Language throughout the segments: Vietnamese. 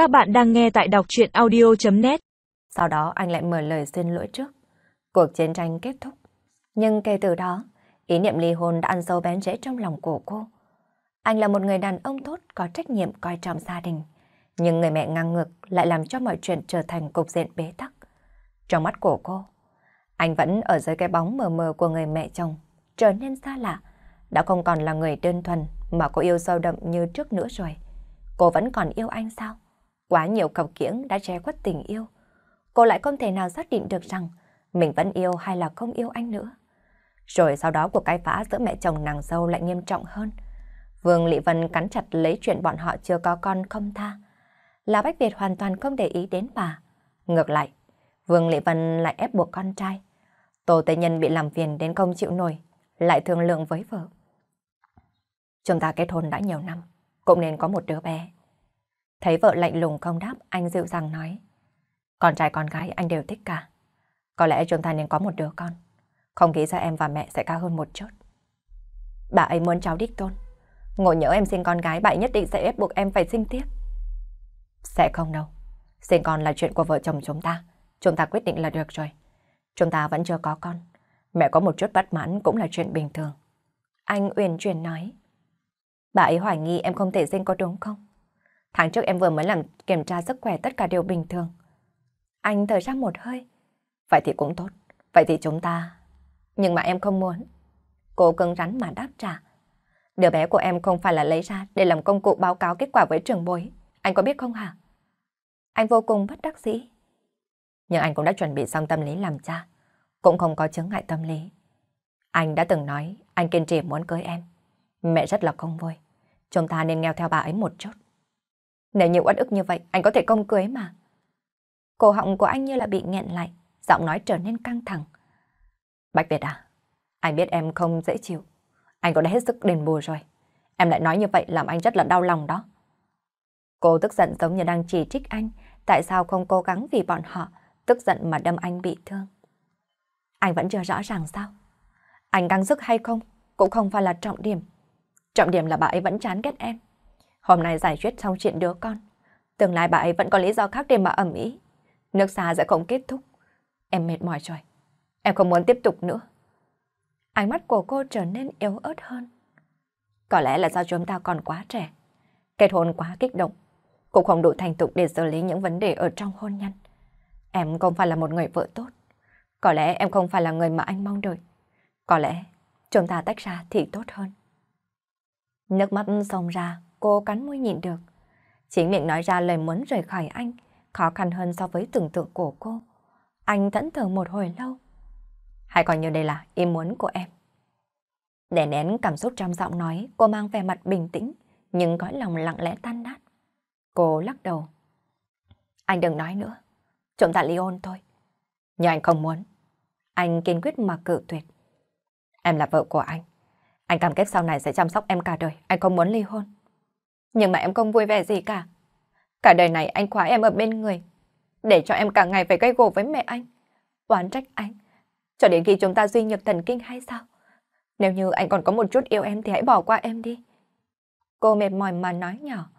Các bạn đang nghe tại đọc chuyện audio.net Sau đó anh lại mở lời xin lỗi trước. Cuộc chiến tranh kết thúc. Nhưng kể từ đó, ý niệm ly hôn đã ăn sâu bén rễ trong lòng của cô. Anh là một người đàn ông tốt, có trách nhiệm coi trọng gia đình. Nhưng người mẹ ngang ngược lại làm cho mọi chuyện trở thành cục diện bế tắc. Trong mắt của cô, anh vẫn ở dưới cái bóng mờ mờ của người mẹ chồng, trở nên xa lạ, đã không còn là người đơn thuần mà cô yêu sâu đậm như trước nữa rồi. Cô vẫn còn yêu anh sao? Quá nhiều cọc kiễng đã che khuất tình yêu. Cô lại không thể nào xác định được rằng mình vẫn yêu hay là không yêu anh nữa. Rồi sau đó cuộc cãi vã giữa mẹ chồng nàng dâu lại nghiêm trọng hơn. Vương Lị Vân cắn chặt lấy chuyện bọn họ chưa có con không tha. Là Bách Việt hoàn toàn không để ý đến bà. Ngược lại, Vương Lị Vân lại ép buộc con trai. Tô Tây Nhân bị làm phiền đến không chịu nổi, lại thương lượng với vợ. Chúng ta kết hôn đã nhiều năm, cũng nên có một đứa bé. Thấy vợ lạnh lùng không đáp, anh dịu dàng nói. Con trai con gái anh đều thích cả. Có lẽ chúng ta nên có một đứa con. Không nghĩ ra em và mẹ sẽ cao hơn một chút. Bà ấy muốn cháu đích tôn. Ngộ nhớ em sinh con gái, bà nhất định sẽ ép buộc em phải sinh tiếp. Sẽ không đâu. Sinh con là chuyện của vợ chồng chúng ta. Chúng ta quyết định là được rồi. Chúng ta vẫn chưa có con. Mẹ có một chút bất mãn cũng là chuyện bình thường. Anh uyển chuyển nói. Bà ấy hoài nghi em không thể sinh có đúng không? Tháng trước em vừa mới làm kiểm tra sức khỏe tất cả đều bình thường. Anh thở ra một hơi. Vậy thì cũng tốt. Vậy thì chúng ta... Nhưng mà em không muốn. Cô cứng rắn mà đáp trả. Đứa bé của em không phải là lấy ra để làm công cụ báo cáo kết quả với trường bối. Anh có biết không hả? Anh vô cùng bất đắc dĩ. Nhưng anh cũng đã chuẩn bị xong tâm lý làm cha. Cũng không có chứng ngại tâm lý. Anh đã từng nói, anh kiên trì muốn cưới em. Mẹ rất là không vui. Chúng ta nên nghe theo bà ấy một chút. Nếu nhiều uất ức như vậy, anh có thể công cưới mà. Cổ họng của anh như là bị nghẹn lại, giọng nói trở nên căng thẳng. Bạch Việt à, anh biết em không dễ chịu. Anh có đã hết sức đền bù rồi. Em lại nói như vậy làm anh rất là đau lòng đó. Cô tức giận giống như đang chỉ trích anh, tại sao không cố gắng vì bọn họ, tức giận mà đâm anh bị thương. Anh vẫn chưa rõ ràng sao? Anh căng sức hay không, cũng không phải là trọng điểm. Trọng điểm là bà ấy vẫn chán ghét em. Hôm nay giải quyết xong chuyện đứa con. Tương lai bà ấy vẫn có lý do khác để mà ẩm ý. Nước xa sẽ không kết thúc. Em mệt mỏi rồi. Em không muốn tiếp tục nữa. Ánh mắt của cô trở nên yếu ớt hơn. Có lẽ là do chúng ta còn quá trẻ. Kết hôn quá kích động. Cũng không đủ thành tục để xử lý những vấn đề ở trong hôn nhân. Em không phải là một người vợ tốt. Có lẽ em không phải là người mà anh mong đợi. Có lẽ chúng ta tách ra thì tốt hơn. Nước mắt xông ra, cô cắn môi nhịn được. Chính miệng nói ra lời muốn rời khỏi anh, khó khăn hơn so với tưởng tượng của cô. Anh thẫn thờ một hồi lâu. Hay còn như đây là ý muốn của em. Để nén cảm xúc trong giọng nói, cô mang vẻ mặt bình tĩnh, nhưng cõi lòng lặng lẽ tan nát. Cô lắc đầu. Anh đừng nói nữa, chúng ta ly hôn thôi. Nhưng anh không muốn. Anh kiên quyết mà cự tuyệt. Em là vợ của anh. Anh cam kết sau này sẽ chăm sóc em cả đời, anh không muốn ly hôn. Nhưng mà em không vui vẻ gì cả. Cả đời này anh khóa em ở bên người, để cho em cả ngày phải gây gổ với mẹ anh. Oán trách anh, cho đến khi chúng ta duy nhập thần kinh hay sao? Nếu như anh còn có một chút yêu em thì hãy bỏ qua em đi. Cô mệt mỏi mà nói nhỏ.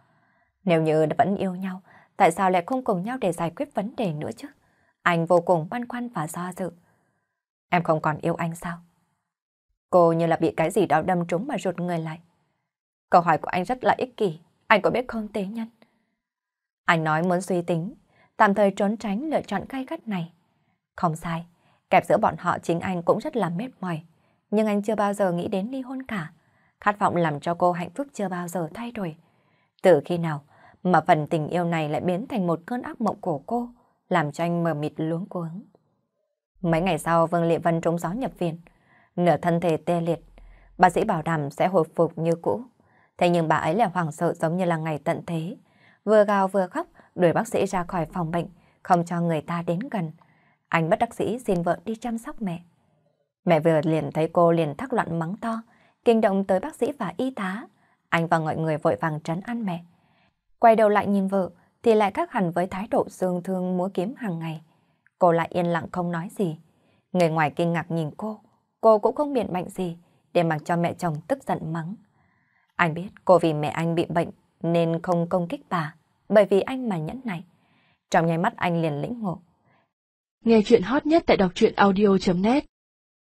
Nếu như vẫn yêu nhau, tại sao lại không cùng nhau để giải quyết vấn đề nữa chứ? Anh vô cùng băn khoăn và do dự. Em không còn yêu anh sao? Cô như là bị cái gì đó đâm trúng mà rụt người lại. Câu hỏi của anh rất là ích kỷ, anh có biết không tế nhân? Anh nói muốn suy tính, tạm thời trốn tránh lựa chọn cay gắt này. Không sai, kẹp giữa bọn họ chính anh cũng rất là mệt mỏi. Nhưng anh chưa bao giờ nghĩ đến ly hôn cả. Khát vọng làm cho cô hạnh phúc chưa bao giờ thay đổi. Từ khi nào mà phần tình yêu này lại biến thành một cơn ác mộng của cô, làm cho anh mờ mịt luống cuống. Mấy ngày sau Vương Lệ Vân trúng gió nhập viện, nửa thân thể tê liệt. Bác sĩ bảo đảm sẽ hồi phục như cũ. Thế nhưng bà ấy là hoảng sợ giống như là ngày tận thế. Vừa gào vừa khóc, đuổi bác sĩ ra khỏi phòng bệnh, không cho người ta đến gần. Anh bất đắc sĩ xin vợ đi chăm sóc mẹ. Mẹ vừa liền thấy cô liền thắc loạn mắng to, kinh động tới bác sĩ và y tá. Anh và mọi người vội vàng trấn an mẹ. Quay đầu lại nhìn vợ, thì lại khác hẳn với thái độ dương thương múa kiếm hàng ngày. Cô lại yên lặng không nói gì. Người ngoài kinh ngạc nhìn cô, cô cũng không biện bệnh gì để mặc cho mẹ chồng tức giận mắng. Anh biết cô vì mẹ anh bị bệnh nên không công kích bà, bởi vì anh mà nhẫn này. Trong nháy mắt anh liền lĩnh ngộ. Nghe chuyện hot nhất tại đọc truyện audio.net